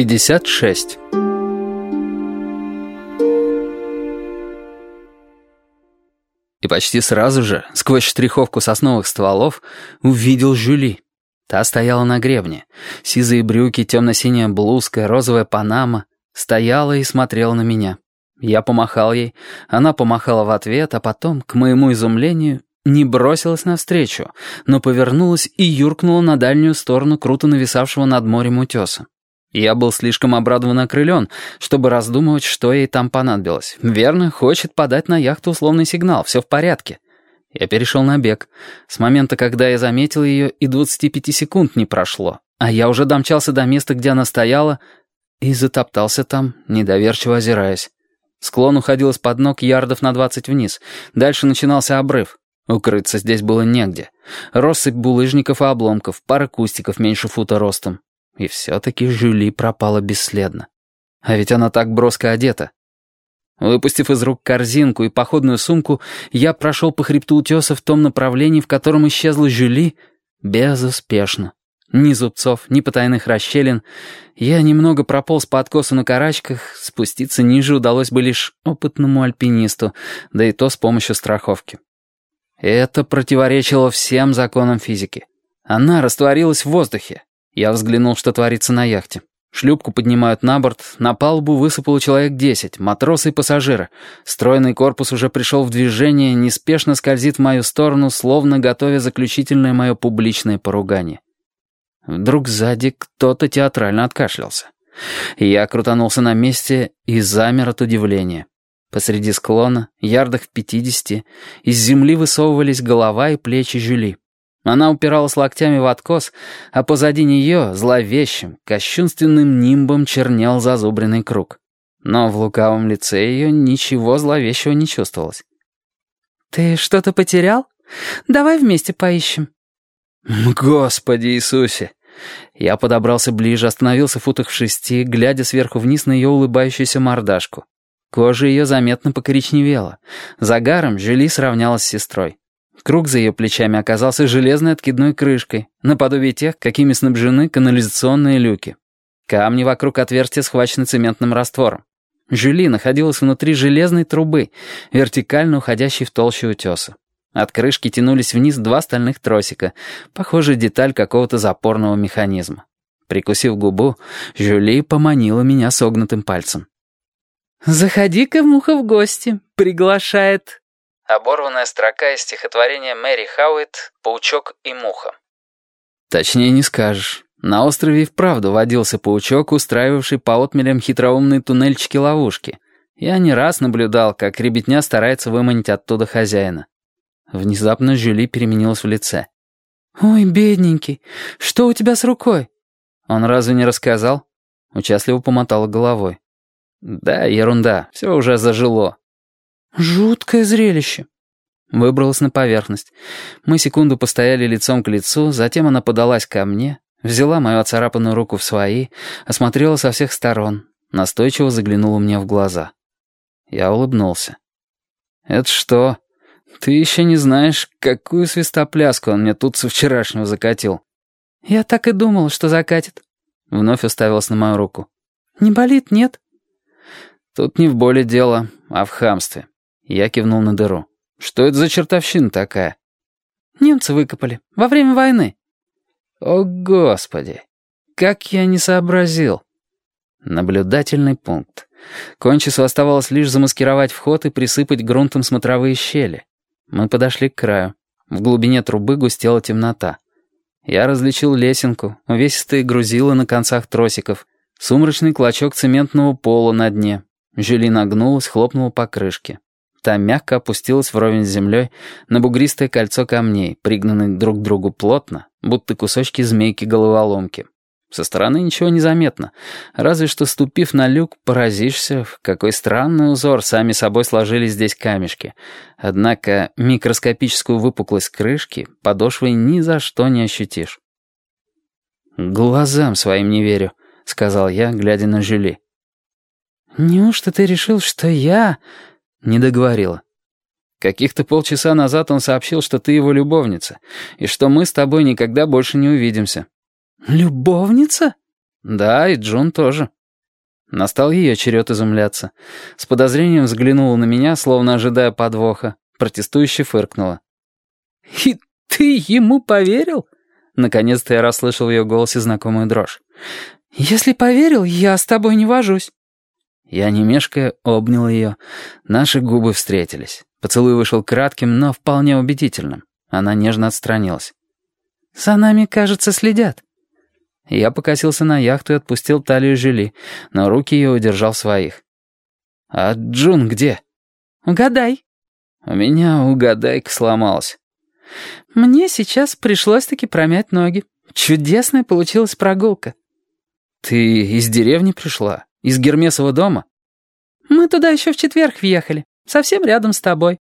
56. И почти сразу же, сквозь штриховку сосновых стволов, увидел Жюли. Та стояла на гребне. Сизые брюки, темно-синяя блузка, розовая панама. Стояла и смотрела на меня. Я помахал ей, она помахала в ответ, а потом, к моему изумлению, не бросилась навстречу, но повернулась и юркнула на дальнюю сторону круто нависавшего над морем утеса. Я был слишком обрадован и окрылен, чтобы раздумывать, что ей там понадобилось. Верно, хочет подать на яхту условный сигнал, все в порядке. Я перешел на бег. С момента, когда я заметил ее, и 25 секунд не прошло, а я уже домчался до места, где она стояла, и затоптался там, недоверчиво озираясь. Склон уходил из-под ног ярдов на 20 вниз. Дальше начинался обрыв. Укрыться здесь было негде. Россыпь булыжников и обломков, пара кустиков меньше фута ростом. И все-таки Жюли пропала бесследно. А ведь она так броско одета. Выпустив из рук корзинку и походную сумку, я прошел по хребту утеса в том направлении, в котором исчезла Жюли, безуспешно. Ни зубцов, ни потайных расщелин. Я немного прополз по откосу на карачках, спуститься ниже удалось бы лишь опытному альпинисту, да и то с помощью страховки. Это противоречило всем законам физики. Она растворилась в воздухе. Я взглянул, что творится на яхте. Шлюпку поднимают на борт, на палубу высыпало человек десять, матросы и пассажиры. Стройный корпус уже пришел в движение, неспешно скользит в мою сторону, словно готовя заключительное мое публичное поругание. Вдруг сзади кто-то театрально откашлялся. Я крутанулся на месте и замер от удивления. Посреди склона, ярдах в пятидесяти, из земли высовывались голова и плечи Жюли. Она упиралась локтями в откос, а позади нее, зловещим, кощунственным нимбом чернел зазубренный круг. Но в лукавом лице ее ничего зловещего не чувствовалось. «Ты что-то потерял? Давай вместе поищем». «Господи Иисусе!» Я подобрался ближе, остановился в футах в шести, глядя сверху вниз на ее улыбающуюся мордашку. Кожа ее заметно покоричневела. Загаром Жюли сравнялась с сестрой. Круг за ее плечами оказался железной откидной крышкой, наподобие тех, какими снабжены канализационные люки. Камни вокруг отверстия схвачены цементным раствором. Жюли находилась внутри железной трубы, вертикально уходящей в толщу утеса. От крышки тянулись вниз два стальных тросика, похожая деталь какого-то запорного механизма. Прикусив губу, Жюли поманила меня согнутым пальцем. «Заходи-ка, муха, в гости. Приглашает Оборванная строка из стихотворения Мэри Хауит «Паучок и муха». Точнее не скажешь. На острове и вправду водился паучок, устраивавший по отмелям хитроумные туннельчики-ловушки. Я не раз наблюдал, как ребятня старается выманить оттуда хозяина. Внезапно Жюли переменилась в лице. «Ой, бедненький, что у тебя с рукой?» «Он разве не рассказал?» Участливо помотала головой. «Да, ерунда, все уже зажило. «Жуткое зрелище». Выбралась на поверхность. Мы секунду постояли лицом к лицу, затем она подалась ко мне, взяла мою оцарапанную руку в свои, осмотрела со всех сторон, настойчиво заглянула мне в глаза. Я улыбнулся. «Это что? Ты еще не знаешь, какую свистопляску он мне тут со вчерашнего закатил?» «Я так и думала, что закатит». Вновь уставилась на мою руку. «Не болит, нет?» «Тут не в боли дело, а в хамстве. Я кивнул на дыру. «Что это за чертовщина такая?» «Немцы выкопали. Во время войны». «О, Господи! Как я не сообразил!» Наблюдательный пункт. Кончису оставалось лишь замаскировать вход и присыпать грунтом смотровые щели. Мы подошли к краю. В глубине трубы густела темнота. Я различил лесенку, увесистые грузила на концах тросиков, сумрачный клочок цементного пола на дне. Жюли нагнулась, хлопнула по крышке. Та мягко опустилась вровень с землей на бугристое кольцо камней, пригнанных друг к другу плотно, будто кусочки змейки-головоломки. Со стороны ничего не заметно, разве что, ступив на люк, поразишься, в какой странный узор сами собой сложились здесь камешки. Однако микроскопическую выпуклость крышки подошвой ни за что не ощутишь. «Глазам своим не верю», — сказал я, глядя на Жюли. «Неужто ты решил, что я...» Не договорила. Каких-то полчаса назад он сообщил, что ты его любовница, и что мы с тобой никогда больше не увидимся. «Любовница?» Да, и Джун тоже. Настал ее черед изумляться. С подозрением взглянула на меня, словно ожидая подвоха. Протестующе фыркнула. «И ты ему поверил?» Наконец-то я расслышал в ее голосе знакомую дрожь. «Если поверил, я с тобой не вожусь». Я, не мешкая, обнял ее. Наши губы встретились. Поцелуй вышел кратким, но вполне убедительным. Она нежно отстранилась. «За нами, кажется, следят». Я покосился на яхту и отпустил талию Жюли, но руки ее удержал своих. «А Джун где?» «Угадай». «У меня угадайка сломалась». «Мне сейчас пришлось-таки промять ноги. Чудесная получилась прогулка». «Ты из деревни пришла? Из Гермесова дома?» «Мы туда еще в четверг въехали. Совсем рядом с тобой».